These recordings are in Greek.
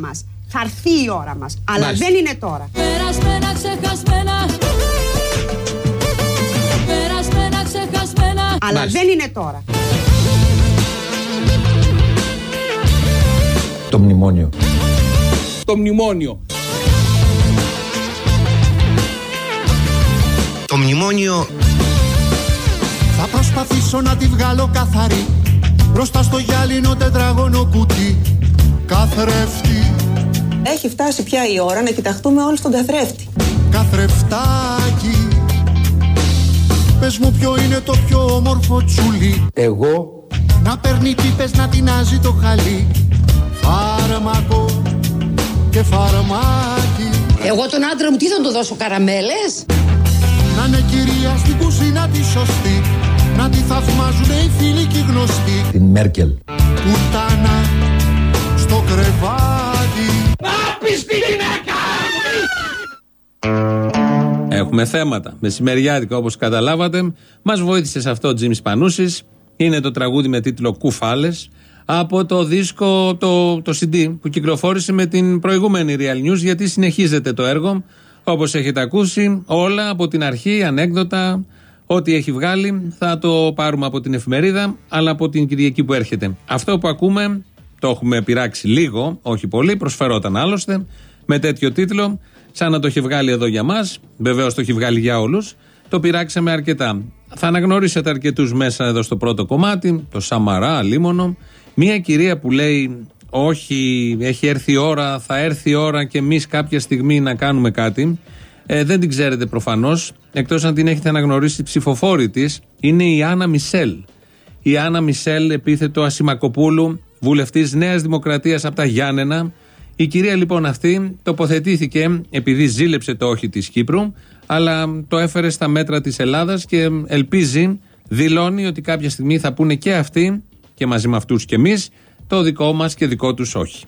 Θα έρθει η ώρα μας. Θα έρθει η ώρα μας. Αλλά Μάλιστα. δεν είναι τώρα. Περασμένα, ξεχασμένα. Περασμένα, ξεχασμένα. Αλλά Μάλιστα. δεν είναι τώρα. Το μνημόνιο. Το μνημόνιο. Το μνημόνιο Θα προσπαθήσω να τη βγάλω καθαρή Μπροστά στο γυάλινο τετράγωνο κουτί Καθρέφτη, Έχει φτάσει πια η ώρα να κοιταχτούμε όλοι στον καθρέφτη. καθρεφτάκι Πες μου ποιο είναι το πιο όμορφο τσουλί. Εγώ; Να παίρνει πίπες να τεινάζει το χαλί. Φάρμακο και φαρμάκι. Εγώ τον άντρα μου τι θα του δώσω καραμέλες; Να είναι κυρία στην κουζίνα τη σωστή. Να τη θαυμάζουν οι φίλοι και οι γνωστοί. Την Μέρκελ. Πουτάνα στο κρεβάτι Έχουμε θέματα. Μεσημεριάτικα όπως καταλάβατε. Μας βοήθησε σε αυτό ο Τζίμις Πανούσης. Είναι το τραγούδι με τίτλο Κουφάλε από το δίσκο, το, το CD που κυκλοφόρησε με την προηγούμενη Real News γιατί συνεχίζεται το έργο όπως έχετε ακούσει όλα από την αρχή, ανέκδοτα, ό,τι έχει βγάλει θα το πάρουμε από την εφημερίδα αλλά από την Κυριακή που έρχεται. Αυτό που ακούμε το έχουμε πειράξει λίγο, όχι πολύ, προσφερόταν άλλωστε με τέτοιο τίτλο σαν να το έχει βγάλει εδώ για μας, βεβαίως το έχει βγάλει για όλους το πειράξαμε αρκετά. Θα αναγνωρίσετε αρκετούς μέσα εδώ στο πρώτο κομμάτι, το Σαμαρά, Λίμωνο. Μία κυρία που λέει όχι, έχει έρθει η ώρα, θα έρθει η ώρα και εμείς κάποια στιγμή να κάνουμε κάτι. Ε, δεν την ξέρετε προφανώς, εκτός αν την έχετε αναγνωρίσει ψηφοφόρη της, είναι η Άννα Μισελ. Η Άννα Μισελ, επίθετο Ασημακοπούλου, βουλευτής Νέας Δημοκρατίας από τα Γιάννενα. Η κυρία λοιπόν αυτή τοποθετήθηκε επειδή ζήλεψε το όχι της Κύπρου, αλλά το έφερε στα μέτρα της Ελλάδας και ελπίζει, δηλώνει ότι κάποια στιγμή θα πούνε και αυτοί και μαζί με αυτούς και εμείς το δικό μας και δικό τους όχι.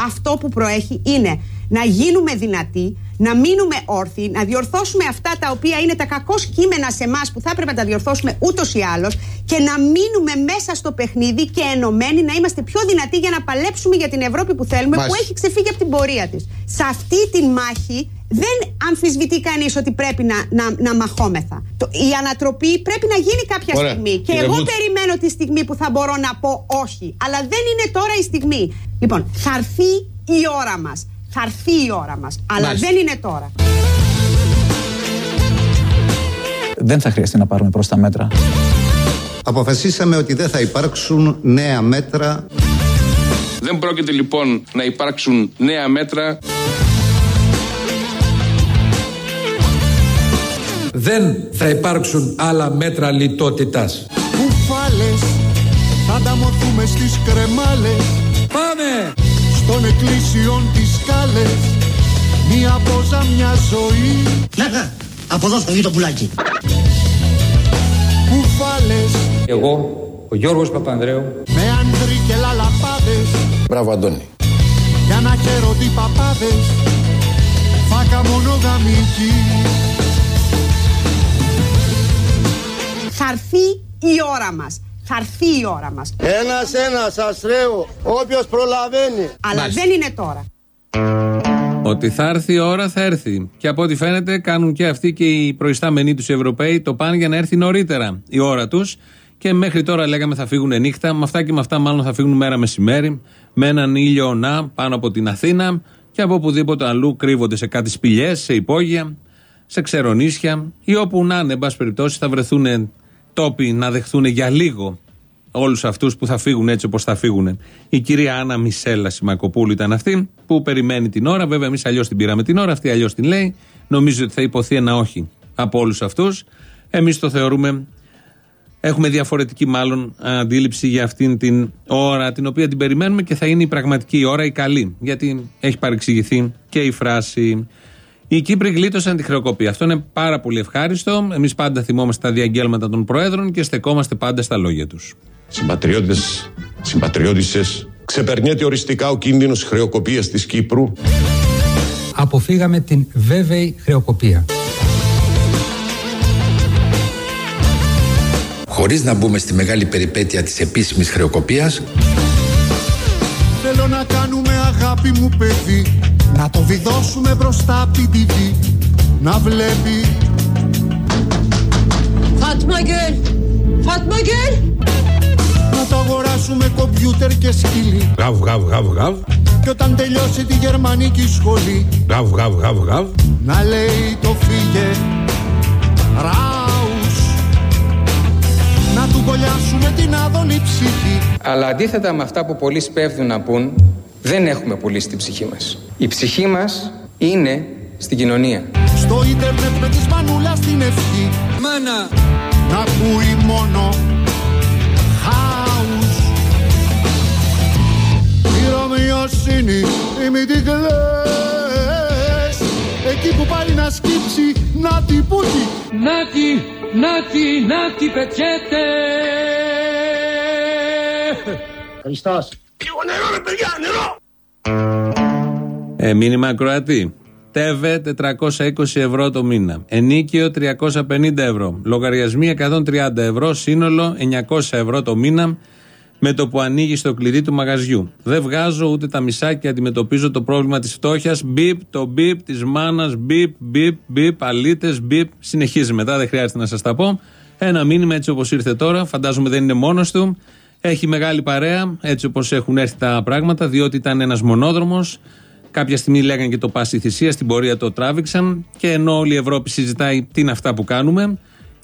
Αυτό που προέχει είναι να γίνουμε δυνατοί, να μείνουμε όρθιοι, να διορθώσουμε αυτά τα οποία είναι τα κακό κείμενα σε εμάς που θα έπρεπε να τα διορθώσουμε ούτως ή άλλως και να μείνουμε μέσα στο παιχνίδι και ενωμένοι να είμαστε πιο δυνατοί για να παλέψουμε για την Ευρώπη που θέλουμε, Μάλιστα. που έχει ξεφύγει από την πορεία της. Σε αυτή τη μάχη δεν αμφισβητεί κανείς ότι πρέπει να, να, να μαχόμεθα. Το, η ανατροπή πρέπει να γίνει κάποια Ωραία. στιγμή. Και Κύριε εγώ Βούτ. περιμένω τη στιγμή που θα μπορώ να πω όχι. Αλλά δεν είναι τώρα η στιγμή. Λοιπόν, θα έρθει η ώρα μας. Θα έρθει η ώρα μας. Αλλά Μάλιστα. δεν είναι τώρα. Δεν θα χρειαστεί να πάρουμε προς τα μέτρα. Αποφασίσαμε ότι δεν θα υπάρξουν νέα μέτρα Δεν πρόκειται λοιπόν να υπάρξουν νέα μέτρα. Δεν θα υπάρξουν άλλα μέτρα λιτότητας. Κουφάλες Θα ανταμωθούμε στις κρεμάλες. Πάμε! Στον εκκλησιών τις σκάλες. Μια πόζα μια ζωή. Να, από εδώ θα βγει το πουλάκι. Κουφάλες. Εγώ, ο Γιώργος Παπανδρέου, Με άντρι και λαλαπάδες. Μπράβο Αντώνη. Για να χαίρονται οι παπάδες. Φάκα μονογαμική η ώρα μας. Θα έρθει η ώρα μας. Ένας ένας αστρέου Όποιος προλαβαίνει Αλλά Μάλιστα. δεν είναι τώρα. Ότι θα έρθει η ώρα θα έρθει. Και από ό,τι φαίνεται κάνουν και αυτοί και οι προϊστάμενοι τους Ευρωπαίοι το πάνε για να έρθει νωρίτερα η ώρα τους. Και μέχρι τώρα λέγαμε θα φύγουν νύχτα. Με αυτά και με αυτά μάλλον θα φύγουν μέρα μεσημέρι. Με έναν ήλιο να πάνω από την Αθήνα και από οπουδήποτε αλλού κρύβονται σε κάτι σπηλιές, σε υπόγεια, σε ξερονίσια ή όπου να είναι, εν πάση περιπτώσει, θα βρεθούν τόποι να δεχθούν για λίγο όλους αυτούς που θα φύγουν έτσι όπως θα φύγουν. Η κυρία Άννα Μισέλα Σιμακοπούλου ήταν αυτή που περιμένει την ώρα. Βέβαια, εμείς αλλιώς την πήραμε την ώρα, αυτή αλλιώς την λέει. Νομίζω ότι θα υποθεί ένα όχι από όλους αυτούς. Εμείς το θεωρούμε. Έχουμε διαφορετική μάλλον αντίληψη για αυτήν την ώρα την οποία την περιμένουμε και θα είναι η πραγματική ώρα, η καλή. Γιατί έχει παρεξηγηθεί και η φράση. Οι Κύπροι γλίτωσαν τη χρεοκοπία. Αυτό είναι πάρα πολύ ευχάριστο. Εμείς πάντα θυμόμαστε τα διαγγέλματα των Προέδρων και στεκόμαστε πάντα στα λόγια τους. Συμπατριώτες, συμπατριώτισσες, ξεπερνιέται οριστικά ο κίνδυνος χρεοκοπίας της Κύπρου. Αποφύγαμε την βέβαιη χρεοκοπία. Χωρίς να μπούμε στη μεγάλη περιπέτεια της επίσημης χρεοκοπίας, Θέλω Θέλω να κάνουμε αγάπη μου παιδί Να το βιδώσουμε μπροστά απ' την TV Να βλέπει Fatma Gül. Fatma Gül. Να το αγοράσουμε κομπιούτερ και σκύλι Γαβ, γαβ, γαβ, γαβ. Και όταν τελειώσει τη γερμανική σχολή Γαβ, γαβ, γαβ, γαβ. Να λέει το φύγε Ράους Να του κολλιάσουμε την άδωνη ψυχή Αλλά αντίθετα με αυτά που πολλοί σπέβδουν να πούν, δεν έχουμε πουλήσει την ψυχή μας. Η ψυχή μας είναι στην κοινωνία. Στο ίντερνετ με της μανούλας την ευχή Μάνα. Να ακούει μόνο House Η Ρωμιοσύνη η μη την κλαις Εκεί που πάει να σκύψει Να την πούτη Νάτι, νάτι, νάτι πετιέται Χριστός. Ε, μήνυμα ακροατή. ΤΕΒΕ 420 ευρώ το μήνα. Ενίκιο 350 ευρώ. Λογαριασμοί 130 ευρώ. Σύνολο 900 ευρώ το μήνα. Με το που ανοίγει το κλειδί του μαγαζιού. Δεν βγάζω ούτε τα μισά και αντιμετωπίζω το πρόβλημα της φτώχειας. Μπίπ, το μπίπ της μάνας. Μπίπ, μπίπ, μπίπ. Αλίτε, μπίπ. Συνεχίζει μετά, δεν χρειάζεται να σας τα πω. Ένα μήνυμα έτσι όπως ήρθε τώρα. Φαντάζομαι δεν είναι μόνος του. Έχει μεγάλη παρέα, έτσι όπως έχουν έρθει τα πράγματα, διότι ήταν ένας μονόδρομος. Κάποια στιγμή λέγανε και το πάση θυσία, στην πορεία το τράβηξαν. Και ενώ όλη η Ευρώπη συζητάει τι είναι αυτά που κάνουμε,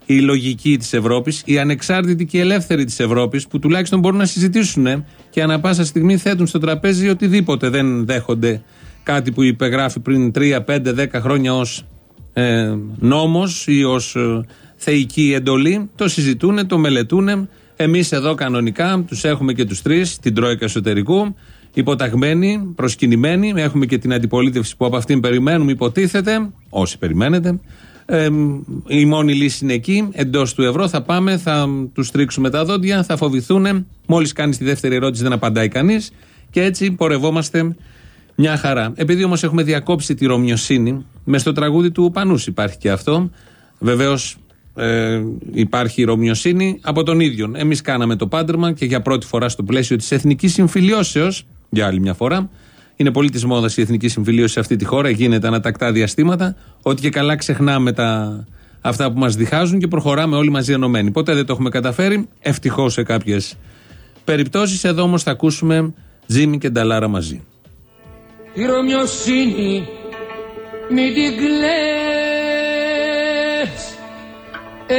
η λογική της Ευρώπης, η ανεξάρτητη και η ελεύθερη της Ευρώπης, που τουλάχιστον μπορούν να συζητήσουν ε, και ανα πάσα στιγμή θέτουν στο τραπέζι οτιδήποτε δεν δέχονται κάτι που υπεγράφει πριν 3, 5, 10 χρόνια ως ε, νόμος ή ως ε, θεϊκή εντολή, το συζητούν, το μελετούν. Εμείς εδώ κανονικά τους έχουμε και τους τρεις, την Τρόικα εσωτερικού, υποταγμένοι, προσκυνημένοι, έχουμε και την αντιπολίτευση που από αυτήν περιμένουμε, υποτίθεται, όσοι περιμένετε. Ε, η μόνη λύση είναι εκεί, εντός του ευρώ θα πάμε, θα τους τρίξουμε τα δόντια, θα φοβηθούν. Μόλις κάνει τη δεύτερη ερώτηση, δεν απαντάει κανείς. Και έτσι πορευόμαστε μια χαρά. Επειδή όμως έχουμε διακόψει τη Ρωμιοσύνη, μες στο τραγούδι του Πανούς υπάρχει και αυτό. Βεβαίως ε, υπάρχει η Ρωμιοσύνη από τον ίδιο. Εμείς κάναμε το πάντρεμα και για πρώτη φορά στο πλαίσιο της Εθνικής Συμφιλιώσεω, για άλλη μια φορά, είναι πολύ της μόδας η Εθνική Συμφιλίωση σε αυτή τη χώρα, γίνεται ανατακτά διαστήματα, ότι και καλά ξεχνάμε τα, αυτά που μας διχάζουν και προχωράμε όλοι μαζί ενωμένοι. Ποτέ δεν το έχουμε καταφέρει, ευτυχώς σε κάποιες περιπτώσεις. Εδώ όμως θα ακούσουμε Τζίμι και Νταλάρα μαζί. Η Ρωμιοσύνη μην την κλαις Ες.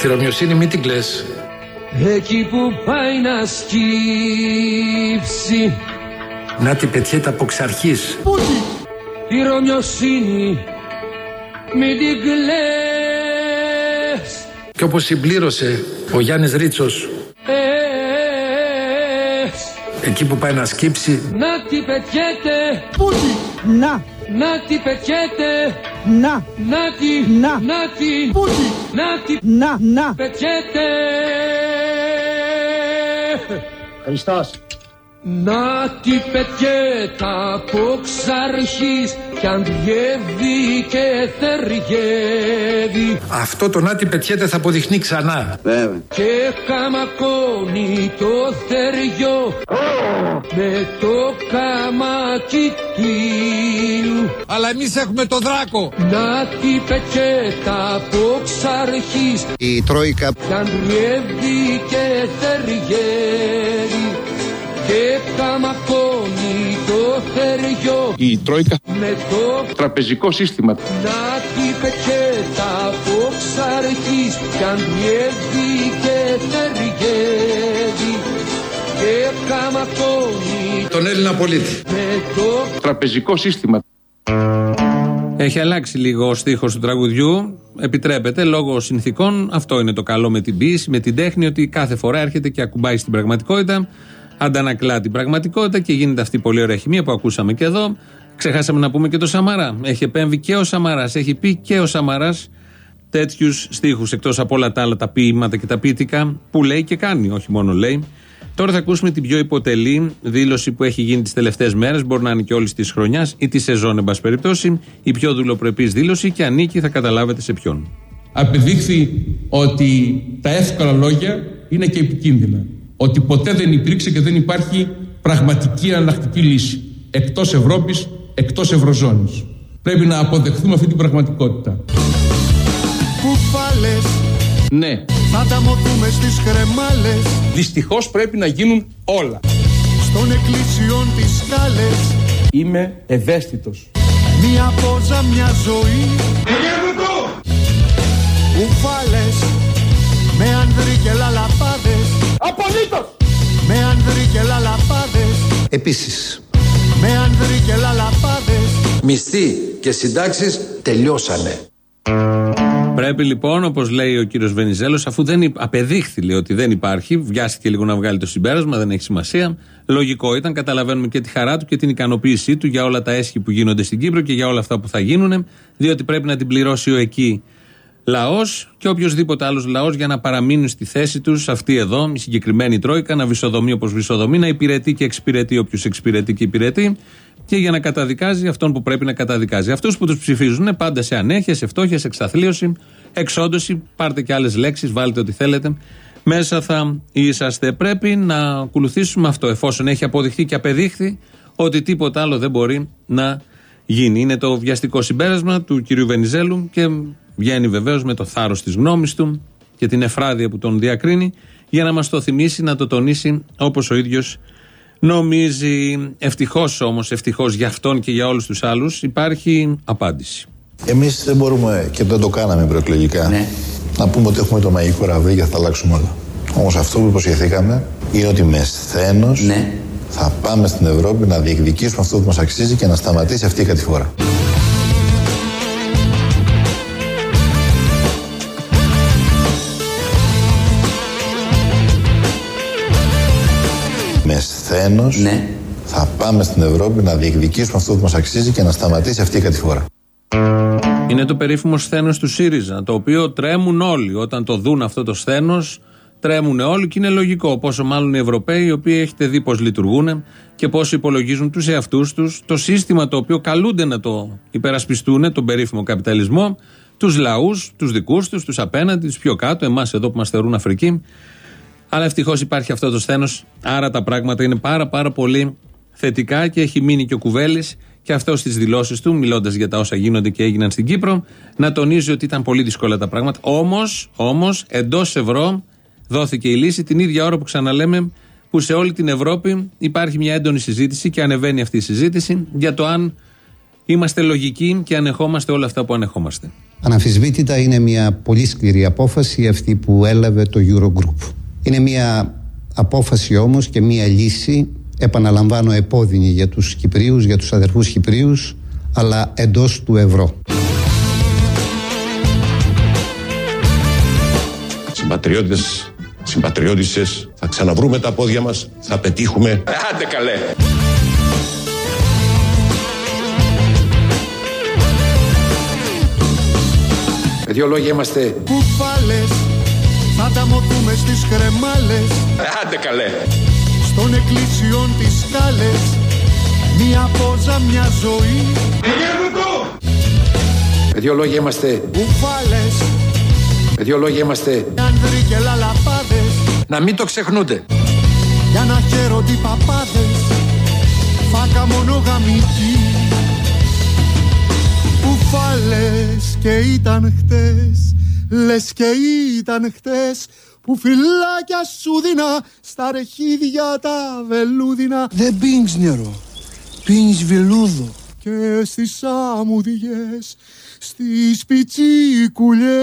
Τη Ρωμιοσύνη μην την κλαις. Εκεί που πάει να σκύψει Να την πετιέται από εξ αρχής. η Ρωμιοσύνη μην την κλαις Και όπως συμπλήρωσε ο Γιάννης Ρίτσος Ες. εκεί που πάει να σκύψει Να την πετιέται Να, Να την πετιέται να, Να τη Να. Να τη Να τη να, να. πετιέται Χριστός. Να τη πετιέται από ξαρχής κι αν διεύει και θεργεύει Αυτό το να την πετιέται θα αποδειχνεί ξανά. και καμακώνει το θεριό με το καμάκι του Αλλά εμείς έχουμε το δράκο. Να τη πετιέται από ξαρχής Η Τρόικα κι αν διεύει και θεργεύει και καμακώνει το θεριό Η Τρόικα, με το τραπεζικό σύστημα. Να την πετιέτα από ξαρχής κι αν διεύει και θεργεύει και καμακώνει Τον Έλληνα πολίτη. με το Τραπεζικό σύστημα. Έχει αλλάξει λίγο ο στίχος του τραγουδιού. Επιτρέπεται λόγω συνθήκων. Αυτό είναι το καλό με την ποιήση, με την τέχνη, ότι κάθε φορά έρχεται και ακουμπάει στην πραγματικότητα. Αντανακλά την πραγματικότητα και γίνεται αυτή η πολύ ωραία χημεία που ακούσαμε και εδώ. Ξεχάσαμε να πούμε και το Σαμαρά. Έχει επέμβει και ο Σαμαράς. Έχει πει και ο Σαμαράς τέτοιους στίχους εκτός από όλα τα άλλα τα ποίηματα και τα ποιητικά που λέει και κάνει, όχι μόνο λέει. Τώρα θα ακούσουμε την πιο υποτελή δήλωση που έχει γίνει τις τελευταίες μέρες. Μπορεί να είναι και όλης της χρονιάς ή της σεζόν, εν πάση περιπτώσει. Η πιο δουλοπρεπής δήλωση και ανήκει, θα καταλάβετε σε ποιον. Απεδείχθη ότι τα εύκολα λόγια είναι και επικίνδυνα. Ότι ποτέ δεν υπήρξε και δεν υπάρχει πραγματική αναλλακτική λύση. Εκτός Ευρώπης, εκτός Ευρωζώνης. Πρέπει να αποδεχθούμε αυτή την πραγματικότητα. Κουφάλες Ναι. θα τα μοτούμε στις κρεμάλες Δυστυχώς πρέπει να γίνουν όλα. Στον εκκλησιών τις σκάλες Είμαι ευαίσθητος. Μια πόζα, μια ζωή Κουφάλες Με ανδρή και λαλαπάδες Απολύτως! Με ανδρή και λαλαπάδες Επίσης, Με ανδρή και λαλαπάδες Μισθοί και συντάξεις τελειώσανε. Πρέπει λοιπόν, όπως λέει ο κύριος Βενιζέλος, αφού δεν υπ- απεδείχθη λέει, ότι δεν υπάρχει, βιάστηκε λίγο να βγάλει το συμπέρασμα, δεν έχει σημασία. Λογικό ήταν, καταλαβαίνουμε και τη χαρά του και την ικανοποίησή του για όλα τα έσχη που γίνονται στην Κύπρο και για όλα αυτά που θα γίνουν, διότι πρέπει να την πληρώσει ο εκεί λαός και οποιοδήποτε άλλος λαός για να παραμείνουν στη θέση τους, αυτή εδώ, η συγκεκριμένη Τρόικα, να βυσοδομεί όπως βυσοδομεί, να υπηρετεί και εξυπηρετεί όποιος εξυπηρετεί και υπηρετεί και για να καταδικάζει αυτόν που πρέπει να καταδικάζει. Αυτούς που τους ψηφίζουν πάντα σε ανέχεια, σε φτώχεια, σε εξαθλίωση, εξόντωση. Πάρτε και άλλες λέξεις, βάλτε ό,τι θέλετε. Μέσα θα είσαστε. Πρέπει να ακολουθήσουμε αυτό, εφόσον έχει αποδειχθεί και απεδείχθη ότι τίποτα άλλο δεν μπορεί να γίνει. Είναι το βιαστικό συμπέρασμα του κυρίου Βενιζέλου και βγαίνει βεβαίως με το θάρρος της γνώμης του και την εφράδια που τον διακρίνει για να μας το θυμίσει, να το τονίσει όπως ο ίδιος νομίζει. Ευτυχώς όμως, ευτυχώς για αυτόν και για όλους τους άλλους, υπάρχει απάντηση. Εμείς δεν μπορούμε και δεν το κάναμε προεκλογικά να πούμε ότι έχουμε το μαγικό ραβδί και θα τα αλλάξουμε όλα. Όμως αυτό που υποσχεθήκαμε είναι ότι με σθένος θα πάμε στην Ευρώπη να διεκδικήσουμε αυτό που μας αξίζει και να σταματήσει αυτή η κατηφορά. Με σθένος θα πάμε στην Ευρώπη να διεκδικήσουμε αυτό που μας αξίζει και να σταματήσει αυτή η κατηφορά. Είναι το περίφημο σθένος του ΣΥΡΙΖΑ, το οποίο τρέμουν όλοι. Όταν το δουν αυτό το σθένος, τρέμουν όλοι και είναι λογικό. Πόσο μάλλον οι Ευρωπαίοι, οι οποίοι έχετε δει πώς λειτουργούν και πώς υπολογίζουν τους εαυτούς τους, το σύστημα το οποίο καλούνται να το υπερασπιστούν, τον περίφημο καπιταλισμό, τους λαούς, τους δικούς τους, τους απέναντις, του πιο κάτω, εμάς εδώ που μας θεωρούν Αφρική. Αλλά ευτυχώς υπάρχει αυτό το σθένος, άρα τα πράγματα είναι πάρα πάρα πολύ θετικά και έχει μείνει και ο Κουβέλης και αυτός στις δηλώσεις του, μιλώντας για τα όσα γίνονται και έγιναν στην Κύπρο, να τονίζει ότι ήταν πολύ δύσκολα τα πράγματα. Όμως, όμως, εντός ευρώ δόθηκε η λύση την ίδια ώρα που ξαναλέμε που σε όλη την Ευρώπη υπάρχει μια έντονη συζήτηση και ανεβαίνει αυτή η συζήτηση για το αν είμαστε λογικοί και ανεχόμαστε όλα αυτά που ανεχόμαστε. Αναμφισβήτητα είναι μια πολύ σκληρή απόφαση αυτή που έλαβε το Eurogroup. Είναι μια απόφαση όμως και μια λύση, επαναλαμβάνω επώδυνη για τους Κυπρίους, για τους αδερφούς Κυπρίους, αλλά εντός του ευρώ. Συμπατριώτες, συμπατριώτισσες, θα ξαναβρούμε τα πόδια μας, θα πετύχουμε. Άντε καλέ. Με δύο λόγια είμαστε Κουφάλες θα τα μοτούμε στις κρεμάλες. Άντε καλέ. Στον εκκλησιών τις σκάλες. Μια πόζα, μια ζωή. Με δύο λόγια είμαστε Κουφάλες. Με δύο λόγια είμαστε Άνδροι και λαλαπάδες. Να μην το ξεχνούνται. Για να χαίρονται οι παπάδες. Φάκα μονογαμική Κουφάλες και ήταν χτες Λες και ήταν χτες Που φυλάκια σου δίνα Στα ρεχίδια τα βελούδινα Δεν πίνεις νερό, πίνεις βελούδο. Και στις αμμουδιές Στις πιτσίκουλιες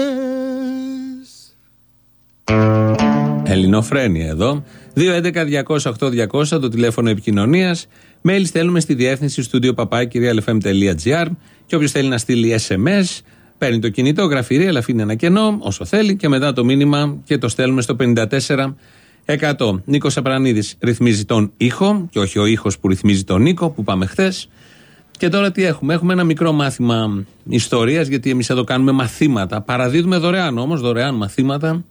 Ελληνοφρένια εδώ. 2.11.208.200 το τηλέφωνο επικοινωνίας. Mail στέλνουμε στη διεύθυνση στούντιο παπάκυριαλεφm.gr και όποιος θέλει να στείλει SMS, παίρνει το κινητό, γραφειρή, αλλά αφήνει ένα κενό όσο θέλει και μετά το μήνυμα και το στέλνουμε στο 54%. Νίκος Απρανίδης ρυθμίζει τον ήχο και όχι ο ήχος που ρυθμίζει τον Νίκο που πάμε χθες. Και τώρα τι έχουμε, έχουμε ένα μικρό μάθημα ιστορίας γιατί εμείς εδώ κάνουμε μαθήματα. Παραδίδουμε δωρεάν όμως, δωρεάν μαθήματα.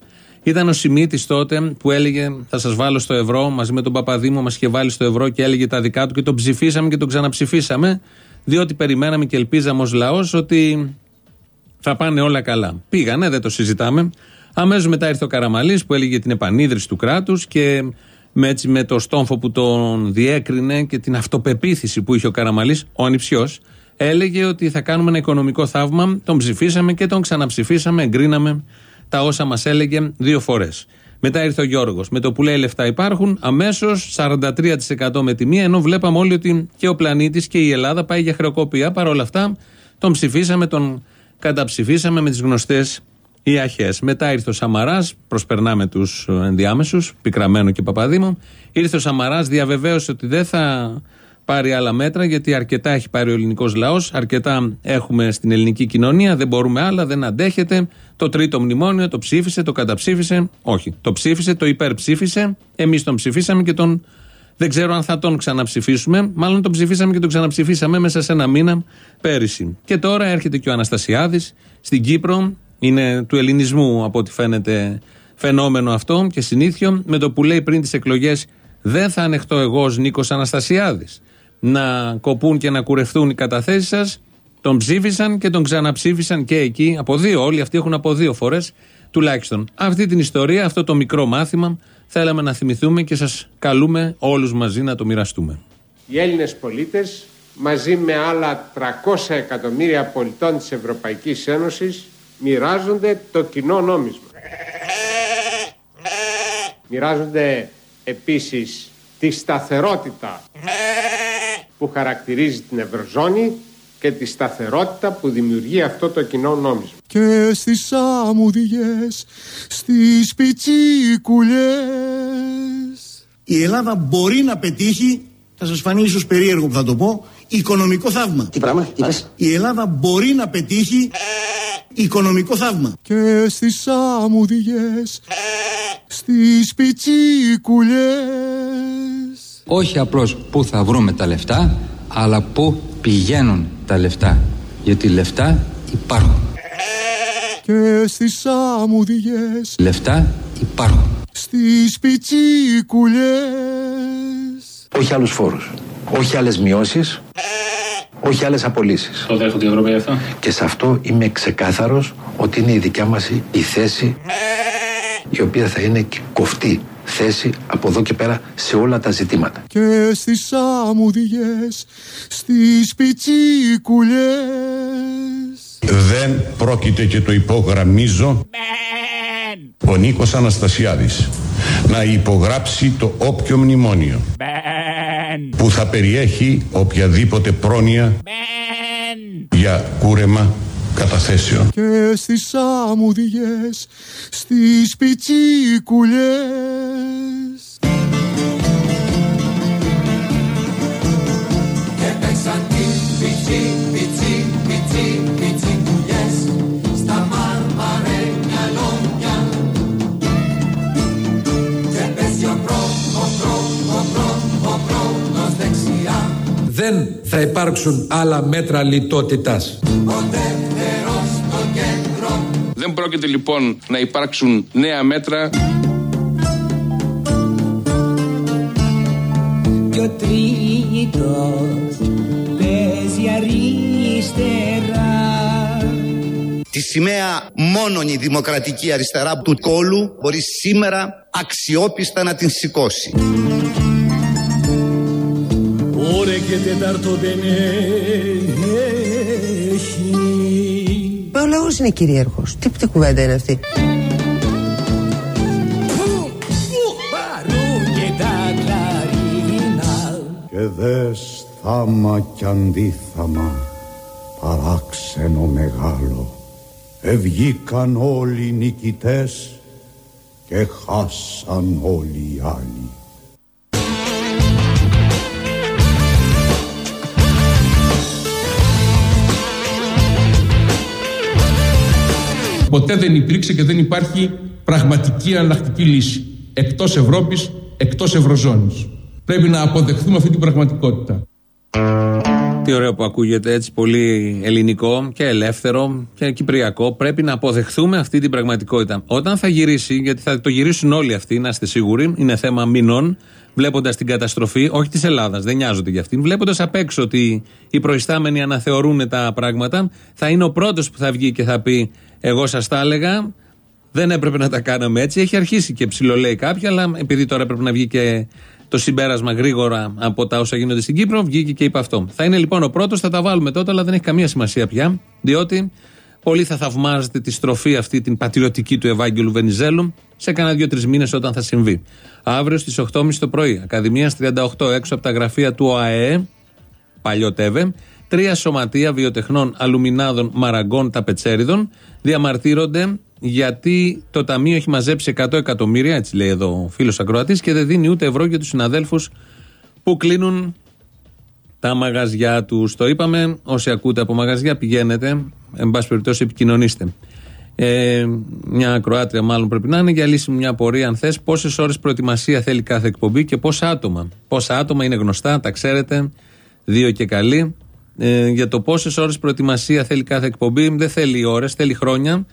Ήταν ο Σιμίτης τότε που έλεγε θα σας βάλω στο ευρώ μαζί με τον Παπαδήμο μας είχε βάλει στο ευρώ και έλεγε τα δικά του και τον ψηφίσαμε και τον ξαναψηφίσαμε διότι περιμέναμε και ελπίζαμε ως λαός ότι θα πάνε όλα καλά. Πήγανε, δεν το συζητάμε. Αμέσως μετά ήρθε ο Καραμαλής που έλεγε την επανίδρυση του κράτους και με, έτσι, με το στόμφο που τον διέκρινε και την αυτοπεποίθηση που είχε ο Καραμαλής, ο ανιψιός, έλεγε ότι θα κάνουμε ένα οικονομικό θαύμα. Τον ψηφίσαμε και τον ξαναψηφίσαμε, εγκρίναμε τα όσα μας έλεγε δύο φορές. Μετά ήρθε ο Γιώργος. Με το που λέει λεφτά υπάρχουν, αμέσως 43% με τη μία, ενώ βλέπαμε όλοι ότι και ο πλανήτης και η Ελλάδα πάει για χρεοκοπία. Παρ' όλα αυτά, τον ψηφίσαμε, τον καταψηφίσαμε με τις γνωστές ιαχές. Μετά ήρθε ο Σαμαράς, προσπερνάμε τους ενδιάμεσους, Πικραμένο και Παπαδήμο. Ήρθε ο Σαμαράς, διαβεβαίωσε ότι δεν θα πάρει άλλα μέτρα, γιατί αρκετά έχει πάρει ο ελληνικός λαός, αρκετά έχουμε στην ελληνική κοινωνία, δεν μπορούμε άλλα, δεν αντέχεται. Το τρίτο μνημόνιο το ψήφισε, το καταψήφισε. Όχι, το ψήφισε, το υπερψήφισε. Εμείς τον ψηφίσαμε και τον. Δεν ξέρω αν θα τον ξαναψηφίσουμε. Μάλλον τον ψηφίσαμε και τον ξαναψηφίσαμε μέσα σε ένα μήνα πέρυσι. Και τώρα έρχεται και ο Αναστασιάδης στην Κύπρο. Είναι του ελληνισμού, από ό,τι φαίνεται, φαινόμενο αυτό και συνήθιο. Με το που λέει πριν τις εκλογές, δεν θα ανεχτώ εγώ ως Νίκος Αναστασιάδης να κοπούν και να κουρευτούν οι καταθέσεις σας. Τον ψήφισαν και τον ξαναψήφισαν και εκεί. Από δύο, όλοι αυτοί έχουν από δύο φορές τουλάχιστον. Αυτή την ιστορία, αυτό το μικρό μάθημα, θέλαμε να θυμηθούμε και σας καλούμε όλους μαζί να το μοιραστούμε. Οι Έλληνες πολίτες μαζί με άλλα 300 εκατομμύρια πολιτών της Ευρωπαϊκής Ένωσης μοιράζονται το κοινό νόμισμα. Μοιράζονται επίσης τη σταθερότητα που χαρακτηρίζει την Ευρωζώνη και τη σταθερότητα που δημιουργεί αυτό το κοινό νόμισμα. Και στις αμμουδιές, στις πιτσίκουλες Η Ελλάδα μπορεί να πετύχει, θα σας φανεί ίσως περίεργο που θα το πω, οικονομικό θαύμα. Τι πράγμα, τι πες. Η Ελλάδα μπορεί να πετύχει οικονομικό θαύμα. Και στις αμμουδιές, στις πιτσίκουλες Όχι απλώς πού θα βρούμε τα λεφτά, αλλά πού πηγαίνουν τα λεφτά. Γιατί λεφτά υπάρχουν. Και στις αμμουδιές, Λεφτά υπάρχουν. στις πιτσίκουλες Όχι άλλους φόρους. Όχι άλλες μειώσεις. Όχι άλλες απολύσεις. Το δέχονται οι Ευρωπαίοι αυτό. Και σε αυτό είμαι ξεκάθαρος ότι είναι η δικιά μας η θέση η οποία θα είναι και κοφτή θέση από εδώ και πέρα σε όλα τα ζητήματα. και στις αμμουδιές, στις πιτσίκουλες. Δεν πρόκειται και το υπογραμμίζω ο Νίκος Αναστασιάδης να υπογράψει το όποιο μνημόνιο που θα περιέχει οποιαδήποτε πρόνοια για κούρεμα καταθέσεων. και στις αμμουδιές, στις πιτσίκουλες Και παίξαν τις πιτσί, πιτσί, πιτσί, πιτσικουλιές στα μαρμαρένια λόγια Και παίζει ο πρό, ο πρό, ο πρό, ο πρόνος δεξιά Δεν θα υπάρξουν άλλα μέτρα λιτότητας. Ο δεύτερος στο κέντρο Δεν πρόκειται λοιπόν να υπάρξουν νέα μέτρα Και ο τρίτος παίζει αριστερά Τη σημαία μόνον η δημοκρατική αριστερά του κόλου μπορεί σήμερα αξιόπιστα να την σηκώσει. Ωρε και τετάρτο δεν έχει Ο λαός είναι κυρίαρχος. Τι, τι κουβέντα είναι αυτή; Παρούν και τα κλαρίνα Και δες θάμα κι αντίθαμα παράξενο μεγάλο Ευγήκαν όλοι οι νικητές και χάσαν όλοι οι άλλοι Ποτέ δεν υπήρξε και δεν υπάρχει πραγματική αναλλακτική λύση. Εκτός Ευρώπης, εκτός Ευρωζώνης. Πρέπει να αποδεχθούμε αυτή την πραγματικότητα. Τι ωραίο που ακούγεται έτσι πολύ ελληνικό και ελεύθερο και κυπριακό. Πρέπει να αποδεχθούμε αυτή την πραγματικότητα. Όταν θα γυρίσει, γιατί θα το γυρίσουν όλοι αυτοί, να είστε σίγουροι, είναι θέμα μηνών, βλέποντας την καταστροφή, όχι της Ελλάδας, δεν νοιάζονται για αυτήν, βλέποντας απ' έξω ότι οι προϊστάμενοι αναθεωρούν τα πράγματα, θα είναι ο πρώτος που θα βγει και θα πει: Εγώ σας τα έλεγα, Δεν έπρεπε να τα κάναμε έτσι. Έχει αρχίσει και ψηλολέει κάποια, αλλά επειδή τώρα έπρεπε να βγει και το συμπέρασμα γρήγορα από τα όσα γίνονται στην Κύπρο, βγήκε και είπε αυτό. Θα είναι λοιπόν ο πρώτος, θα τα βάλουμε τότε, αλλά δεν έχει καμία σημασία πια, διότι πολλοί θα θαυμάζετε τη στροφή αυτή, την πατριωτική του Ευάγγελου Βενιζέλου, σε κανένα δύο-τρεις μήνες όταν θα συμβεί. Αύριο στις 8.30 το πρωί, Ακαδημίας 38, έξω από τα γραφεία του ΟΑΕ, παλιό ΤΕΒΕ, τρία σωματεία βιοτεχνών αλουμινάδων μαραγκών ταπετσέριδων διαμαρτύρονται γιατί το Ταμείο έχει μαζέψει 100 εκατομμύρια, έτσι λέει εδώ ο φίλος Ακροατής, και δεν δίνει ούτε ευρώ για τους συναδέλφους που κλείνουν τα μαγαζιά τους. Το είπαμε, όσοι ακούτε από μαγαζιά πηγαίνετε, εν πάση περιπτώσει επικοινωνήστε. Ε, μια Κροάτρια μάλλον πρέπει να είναι για λύση μια πορεία αν θες πόσες ώρες προετοιμασία θέλει κάθε εκπομπή και πόσα άτομα πόσα άτομα είναι γνωστά, τα ξέρετε δύο και καλή ε, για το πόσες ώρες προετοιμασία θέλει κάθε εκπομπή δεν θέλει ώρες, θέλει χρόνια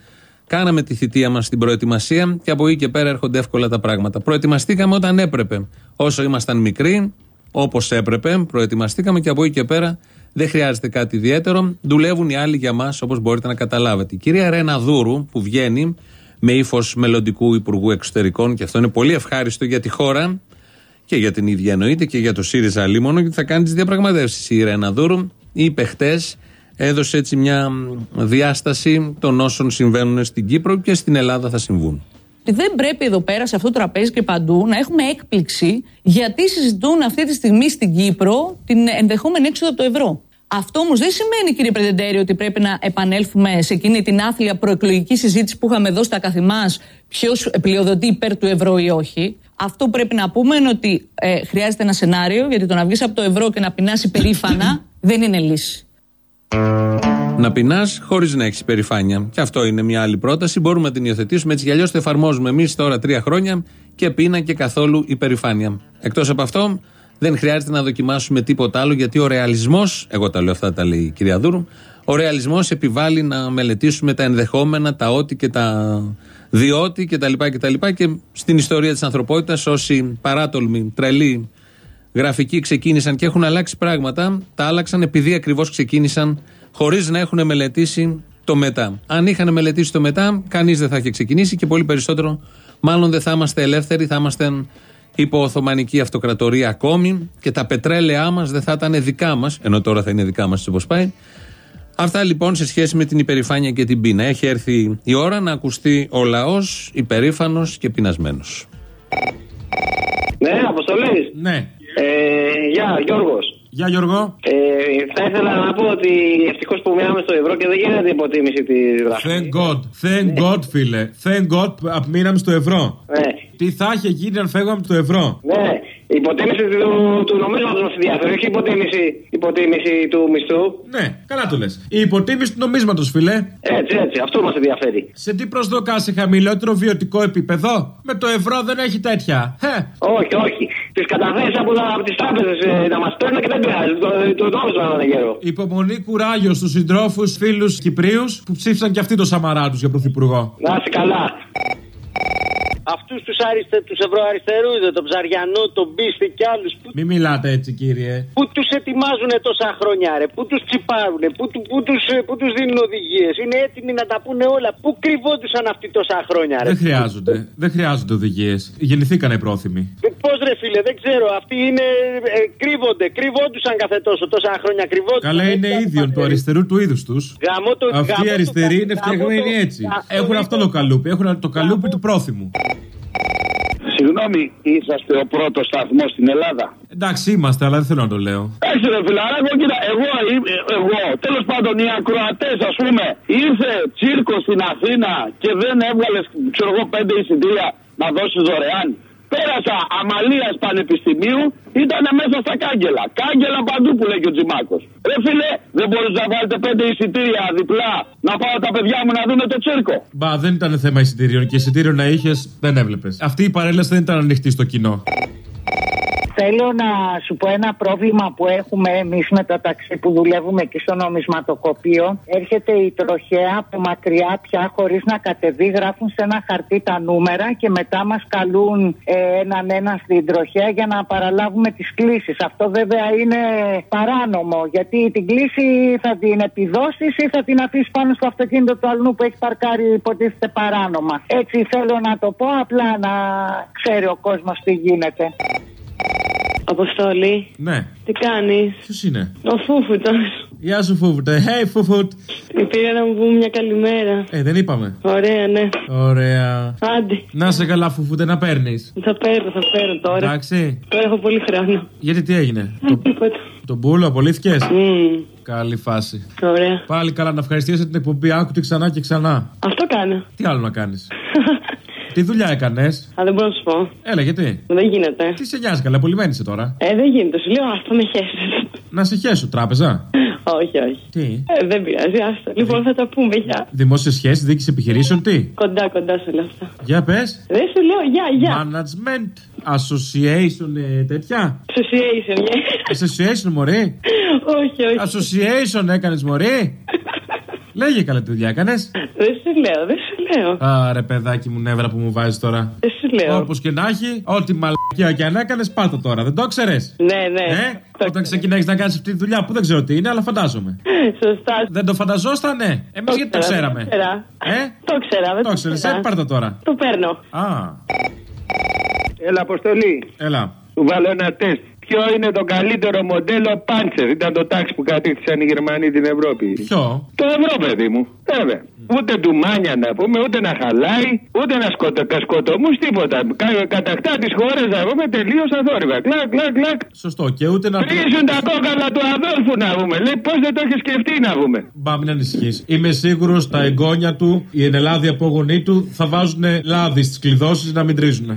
Κάναμε τη θητεία μας στην προετοιμασία και από εκεί και πέρα έρχονται εύκολα τα πράγματα. Προετοιμαστήκαμε όταν έπρεπε. Όσο ήμασταν μικροί, όπως έπρεπε, προετοιμαστήκαμε και από εκεί και πέρα δεν χρειάζεται κάτι ιδιαίτερο. Δουλεύουν οι άλλοι για μας, όπως μπορείτε να καταλάβετε. Η κυρία Ρένα Δούρου, που βγαίνει με ύφος μελλοντικού Υπουργού Εξωτερικών, και αυτό είναι πολύ ευχάριστο για τη χώρα και για την ίδια εννοείται και για το ΣΥΡΙΖΑ Λίμωνο, γιατί θα κάνει τις διαπραγματεύσεις η Ρένα Δούρου. Είπε χτες έδωσε έτσι μια διάσταση των όσων συμβαίνουν στην Κύπρο και στην Ελλάδα θα συμβούν. Δεν πρέπει εδώ πέρα σε αυτό το τραπέζι και παντού να έχουμε έκπληξη γιατί συζητούν αυτή τη στιγμή στην Κύπρο την ενδεχόμενη έξοδο από το ευρώ. Αυτό όμως δεν σημαίνει, κύριε Πρεδεντέρη, ότι πρέπει να επανέλθουμε σε εκείνη την άθλια προεκλογική συζήτηση που είχαμε εδώ στα καθημάς ποιος πλειοδοτεί υπέρ του ευρώ ή όχι. Αυτό που πρέπει να πούμε είναι ότι ε, χρειάζεται ένα σενάριο, γιατί το να βγεις από το ευρώ και να πεινάσει περήφανα δεν είναι λύση. Να πεινάς χωρίς να έχεις περηφάνεια. Και αυτό είναι μια άλλη πρόταση. Μπορούμε να την υιοθετήσουμε έτσι κι αλλιώς το εφαρμόζουμε εμείς τώρα τρία χρόνια και πείνα και καθόλου υπερηφάνεια. Εκτός από αυτό, δεν χρειάζεται να δοκιμάσουμε τίποτα άλλο γιατί ο ρεαλισμός, εγώ τα λέω αυτά, τα λέει η κυρία Δούρου, ο ρεαλισμός επιβάλλει να μελετήσουμε τα ενδεχόμενα, τα ό,τι και τα διότι κτλ. Και, και, και, και στην ιστορία της ανθρωπότητας, όσοι παράτολμοι, τρελοί, γραφικοί ξεκίνησαν και έχουν αλλάξει πράγματα, τα άλλαξαν επειδή ακριβώς ξεκίνησαν χωρίς να έχουν μελετήσει το μετά. Αν είχαν μελετήσει το μετά, κανείς δεν θα είχε ξεκινήσει και πολύ περισσότερο, μάλλον δεν θα είμαστε ελεύθεροι, θα είμαστε υπό Οθωμανική Αυτοκρατορία ακόμη και τα πετρέλαιά μας δεν θα ήταν δικά μας, ενώ τώρα θα είναι δικά μας όπως πάει. Αυτά λοιπόν σε σχέση με την υπερηφάνεια και την πείνα. Έχει έρθει η ώρα να ακουστεί ο λαός υπερήφανος και πεινασμένος. Ναι, αποστολής. Ναι. Ε, γεια, Γιώργος. Γεια Γιώργο. Ε, θα ήθελα να πω ότι ευτυχώς που μείναμε στο ευρώ και δεν γίνεται υποτίμηση της δράση. Thank God. Thank God, φίλε. Thank God που μείναμε στο ευρώ. Ναι. Τι θα είχε γίνει αν φεύγαμε από το ευρώ; Ναι. Η υποτίμηση του, του νομίσματος μας ενδιαφέρει, όχι η υποτίμηση, υποτίμηση του μισθού. Ναι, καλά το λες. Η υποτίμηση του νομίσματος, φίλε. Έτσι, έτσι, αυτό μας ενδιαφέρει. Σε τι προσδοκά σε χαμηλότερο βιωτικό επίπεδο; Με το ευρώ δεν έχει τέτοια. Ε. Όχι, όχι. Τις καταθέσεις από, από τις τράπεζες ε, να μας παίρνουν και δεν πειράζει. Το, το νόμισμα να είναι γερό. Υπομονή κουράγιο στους συντρόφους φίλους Κυπρίους που ψήφισαν και αυτοί το Σαμαρά τους για πρωθυπουργό. Να είσαι καλά. Αυτούς τους αριστε, τους ευρωαριστερού, τον Ψαριανό, τον Μπίστη και άλλους. Μην μιλάτε έτσι, κύριε. Που τους ετοιμάζουν τόσα χρόνια, ρε. Πού τους τσιπάρουν, πού, του, πού, τους, πού τους δίνουν οδηγίες. Είναι έτοιμοι να τα πούνε όλα. Πού κρυβόντουσαν αυτοί τόσα χρόνια, ρε. Δεν χρειάζονται. Δεν χρειάζονται οδηγίες. Γεννηθήκανε πρόθυμοι. Πώς ρε φίλε, δεν ξέρω. Αυτοί είναι. Ε, κρύβονται. Κρυβόντουσαν κάθε τόσο τόσα χρόνια. Κρυβόντουσαν. Καλά είναι ίδιον του αριστερού του είδους τους. Αυτοί οι αριστεροί είναι φτιαγμένοι έτσι. Έχουν αυτό το καλούπι. Έχουν το καλούπι του πρόθυμου. Συγγνώμη, είσαστε ο πρώτος σταθμός στην Ελλάδα. Εντάξει, είμαστε, αλλά δεν θέλω να το λέω. Έτσι, ρε φιλαράκο, κοίτα, εγώ, εγώ τέλος πάντων, οι ακροατές, ας πούμε, ήρθε τσίρκο στην Αθήνα και δεν έβγαλες, ξέρω εγώ, πέντε εισιτήρια να δώσεις δωρεάν. Πέρασα αμαλίας πανεπιστημίου, ήταν μέσα στα κάγκελα. Κάγκελα παντού που λέει και ο Τζιμάκος. Ρε φίλε, δεν μπορείτε να βάλετε πέντε εισιτήρια διπλά να πάω τα παιδιά μου να δουν το τσίρκο. Μπα, δεν ήταν θέμα εισιτήριων και εισιτήριο να είχες, δεν έβλεπες. Αυτή η παρέλαση δεν ήταν ανοιχτή στο κοινό. Θέλω να σου πω ένα πρόβλημα που έχουμε εμείς με το ταξί που δουλεύουμε εκεί στο νομισματοκοπείο. Έρχεται η τροχέα από μακριά πια χωρίς να κατεβεί, γράφουν σε ένα χαρτί τα νούμερα και μετά μας καλούν ε, έναν ένα στην τροχέα για να παραλάβουμε τις κλήσεις. Αυτό βέβαια είναι παράνομο γιατί την κλήση θα την επιδώσεις ή θα την αφήσεις πάνω στο αυτοκίνητο του αλλού που έχει παρκάρει υποτίθεται παράνομα. Έτσι θέλω να το πω απλά να ξέρει ο κόσμος τι γίνεται. Αποστόλη. Ναι. Τι κάνεις; Ποιος είναι; Ο Φούφουτος. Γεια σου, Φούφουτε. Hey, Φούφουτ. Πήρα να μου πούμε μια καλημέρα. Ε, δεν είπαμε. Ωραία, ναι. Ωραία. Άντε. Να σε καλά, Φούφουτε, να παίρνεις. Θα παίρνω, θα παίρνω τώρα. Εντάξει. Τώρα έχω πολύ χρόνο. Γιατί τι έγινε; Το... Τίποτα. Τον Μπούλο, απολύθηκες; Mm. Καλή φάση. Ωραία. Πάλι καλά να ευχαριστήσω την εκπομπή. Άκουτη ξανά και ξανά. Αυτό κάνω. Τι άλλο να κάνεις; Τι δουλειά έκανες; Α, δεν μπορώ να σου πω. Έλα, γιατί; Δεν γίνεται. Τι σε νοιάζει, καλά, απολυμμένη είσαι τώρα; Ε, δεν γίνεται. Σου λέω, αυτό με χέσει. Να σε χέσω, τράπεζα; όχι, όχι. Τι; Ε, δεν πειράζει, άστο. Λοιπόν, θα τα πούμε, γεια. Δημόσιες σχέσεις, διοίκηση επιχειρήσεων, τι; Κοντά, κοντά σε όλα αυτά. Για πες. Δεν σου λέω, γεια, γεια. Management, association, ε, τέτοια. Association, yeah. Association, μωρή. όχι, όχι. Association έκανες, μωρή. Λέγε καλά τι δουλειά έκανες. Δεν σου λέω, δεν σου λέω. Άρε, παιδάκι μου, νεύρα που μου βάζεις τώρα. Δεν σου λέω. Όπως και να έχει, ό,τι μαλακία και αν έκανες, πάτα τώρα. Δεν το ξέρει. Ναι, ναι. Ε; Όταν ξεκινάει να κάνεις αυτή τη δουλειά που δεν ξέρω τι είναι, αλλά φαντάζομαι. Σωστά. Δεν το φανταζόστανε. Εμείς γιατί το ξέραμε. Το ξέρα. Ε; Το ξέρα, δεν το ξέρει. Ε, πάρτα τώρα. Το παίρνω. Α. Έλα, Αποστολή. Έλα. Του βάλω ένα τεστ. Ποιο είναι το καλύτερο μοντέλο Πάντσερ. Ήταν το τάξη που κατήχθησαν οι Γερμανοί την Ευρώπη. Ποιο; Το ευρώ, παιδί μου. Βέβαια. Ούτε του μάνια να πούμε, ούτε να χαλάει, ούτε να σκοτω, σκοτωμούς, τίποτα. Κα- Κατακτά τις χώρες να πούμε τελείως αθόρυβα. Κλακ, κλακ, κλακ. Σωστό. Και ούτε να. Βρίζουν τα κόκαλα του Αδόλφου να πούμε. Λέει πώς δεν το έχεις σκεφτεί να πούμε. Μπα, μην ανησυχείς. Είμαι σίγουρος τα εγγόνια του, οι ενελάδοι απόγονοί του, θα βάζουν λάδι στις κλειδώσεις να μην τρίζουν.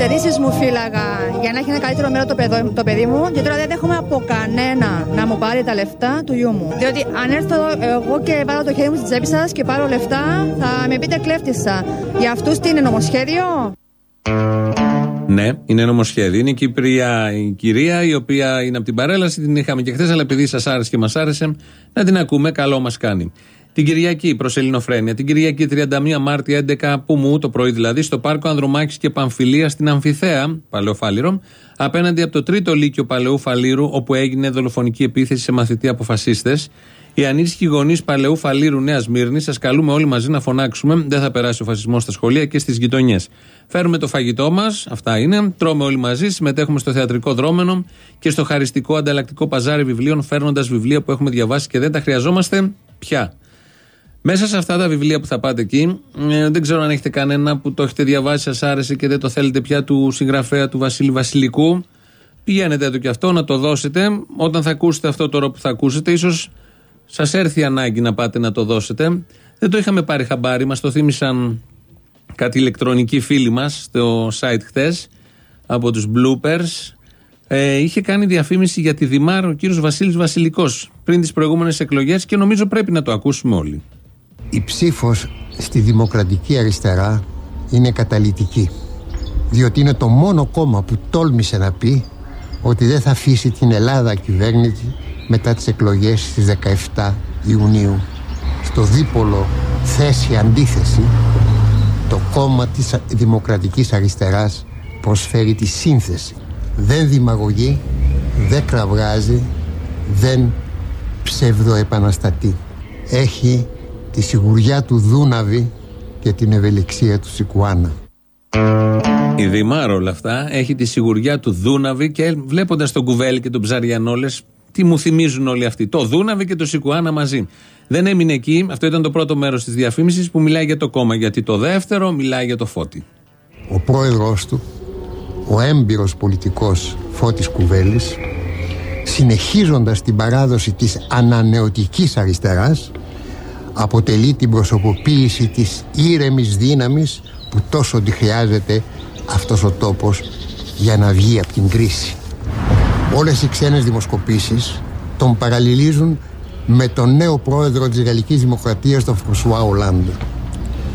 Από τι στερήσει μου φύλαγα για να έχει ένα καλύτερο μέλλον το, παιδό- το παιδί μου και τώρα δεν δέχομαι από κανένα να μου πάρει τα λεφτά του γιού μου. Διότι αν έρθω εγώ και βάλω το χέρι μου στην τσέπη σας και πάρω λεφτά, θα με πείτε κλέφτησα. Για αυτούς τι είναι νομοσχέδιο; Ναι, είναι νομοσχέδιο. Είναι η Κύπρια η κυρία, η οποία είναι από την παρέλαση, την είχαμε και χθες, αλλά επειδή σας άρεσε και μας άρεσε, να την ακούμε, καλό μας κάνει. Την Κυριακή προς Ελληνοφρένια, την Κυριακή 31 Μάρτη 11 που μου, το πρωί δηλαδή, στο πάρκο Ανδρομάκη και Παμφιλία στην Αμφιθέα, Παλαιοφάλιρο, απέναντι από το τρίτο Λύκειο Παλαιού Φαλήρου, όπου έγινε δολοφονική επίθεση σε μαθητή από φασίστες. Οι ανήσυχοι γονείς Παλαιού Φαλήρου Νέας Μύρνης, σας καλούμε όλοι μαζί να φωνάξουμε. Δεν θα περάσει ο φασισμός στα σχολεία και στις γειτονιές. Φέρουμε το φαγητό μας, αυτά είναι. Τρώμε όλοι μαζί, συμμετέχουμε στο θεατρικό δρόμενο και στο χαριστικό ανταλλακτικό παζάρι βιβλίων, φέρνοντας βιβλία που έχουμε διαβάσει και δεν τα χρειαζόμαστε πια. Μέσα σε αυτά τα βιβλία που θα πάτε εκεί, ε, δεν ξέρω αν έχετε κανένα που το έχετε διαβάσει, σας άρεσε και δεν το θέλετε πια του συγγραφέα του Βασίλη Βασιλικού. Πηγαίνετε το και αυτό να το δώσετε. Όταν θα ακούσετε αυτό τώρα που θα ακούσετε, ίσως σας έρθει η ανάγκη να πάτε να το δώσετε. Δεν το είχαμε πάρει χαμπάρι, μας το θύμισαν κάτι ηλεκτρονικοί φίλοι μας στο site χθες από τους bloopers. Ε, είχε κάνει διαφήμιση για τη Δημάρ ο κύριος Βασίλης Βασιλικός πριν τις προηγούμενες εκλογές και νομίζω πρέπει να το ακούσουμε όλοι. Η ψήφος στη δημοκρατική αριστερά είναι καταλυτική. Διότι είναι το μόνο κόμμα που τόλμησε να πει ότι δεν θα αφήσει την Ελλάδα κυβέρνηση μετά τις εκλογές στις 17 Ιουνίου. Στο δίπολο θέση αντίθεση το κόμμα της δημοκρατικής αριστεράς προσφέρει τη σύνθεση. Δεν δημαγωγεί, δεν κραυγάζει, δεν ψευδοεπαναστατεί. Έχει τη σιγουριά του Δούναβη και την ευελιξία του Σικουάνα. Η Δημάρ όλα αυτά έχει τη σιγουριά του Δούναβη και βλέποντας τον Κουβέλη και τον Ψαριανό, λες, τι μου θυμίζουν όλοι αυτοί. Το Δούναβη και το Σικουάνα μαζί. Δεν έμεινε εκεί. Αυτό ήταν το πρώτο μέρος της διαφήμισης που μιλάει για το κόμμα. Γιατί το δεύτερο μιλάει για το φώτι. Ο πρόεδρος του, ο έμπειρος πολιτικός Φώτης Κουβέλης, συνεχίζοντας την παράδοση της ανανεωτικής αριστεράς, αποτελεί την προσωποποίηση της ήρεμης δύναμης που τόσο τη χρειάζεται αυτός ο τόπος για να βγει από την κρίση. Όλες οι ξένες δημοσκοπήσεις τον παραλληλίζουν με τον νέο πρόεδρο της Γαλλικής Δημοκρατίας, τον Φρουσουά Ολάντο.